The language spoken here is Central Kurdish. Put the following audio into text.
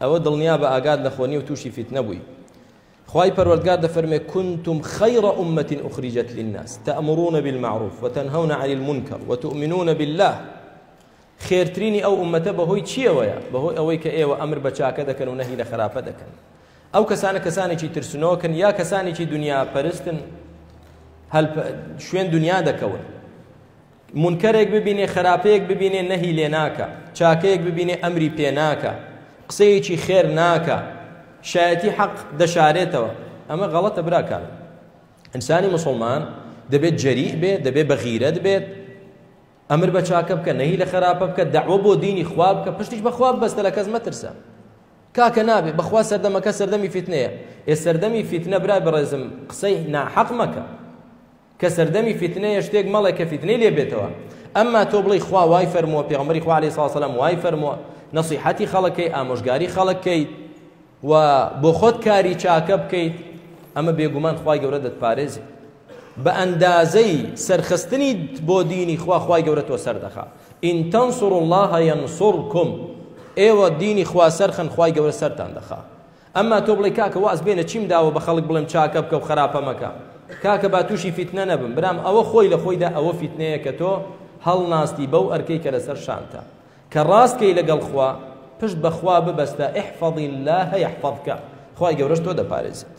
ئەوە دڵنیابە ئاگات لەخۆ نیەو تووشی فیتنە بووی خوای پەروەردگار دەفەرمێ کنتم خیر امة اخرجت للناس تأمرون بالمعروف وتنهون عن المنکر وتؤمنون بالله خێرترینی ئەو ئومەتە بەهۆی چیەوەیە بەهۆی ئەوەی کە ئێوە ئەمر بە چاکە دەکەن و نەهی لە خراپە دەکەن ئەو کەسانە کەسانێکی ترسنۆکن یا کەسانێکی دنیا پەرستن هەل شوێن دنیا دەکەون مونکەرێک ببینێ خەراپەیەک ببینێ نەهی لێ ناکا چاکەیەک ببینێ ئەمری پێ ناکا قسەیەکی خێر ناکا شایەتی حەق دەشارێتەوە ئەمە غەڵەتە براکان ئینسانی مسلمان دەبێت جەری بێت دەبێت بە غیرەت بێت ئەمر بە چاکە بکە نەهی لە خراپە بکە داوە بۆ دینی خواب بکە پشتیش بەخواب بەستە لە کەس مەترسە کاکە نابێت بەخوا سەردەمەکە سەردەمی فیتنەیە ئێ سەردەمی فیتنە برای بەڕێزم قسەی ناحەق مەکە کە سەردەمی فیتنەیە شتێک مەڵێ کە فیتنەی لێ بێتەوە ئەمما تۆ بڵێی خوا وای فەرمووە پێغەمبەری خوا عەلەیهی سەڵام وای فەرمووە نەسیحەتی خەڵکەی ئامۆژگاری خەڵک کەیت و بۆ خۆت کاری چاکە بکەیت ئەمە بێگومان خوای گەورە دەتپارێزی بە ئەندازەی سەرخستنی بۆ دینی خوا خوای گەورە تۆ سەردەخا ئین تەنسڕ الله ینسڕکم ئێوە دینی خوا سەرخەن خوای گەورە سەرتان دەخا ئەمما تۆ بڵێی کاکە واز بێنە چیم داوە بە خەڵک بڵێم چاکە بکە و خەراپە مەکە کاکە با تووشی فیتنە نەبم برام ئەوە خۆی لە خۆیدا ئەوە فیتنەیە کە تۆ هەڵناستی بەو ئەرکەی کە لەسەر شانتە کە ڕاست کەی لەگەڵ خوا پشت بەخوا ببەستە احفظ الله يحفظك خوای گەورەش تۆ دەپارێزێت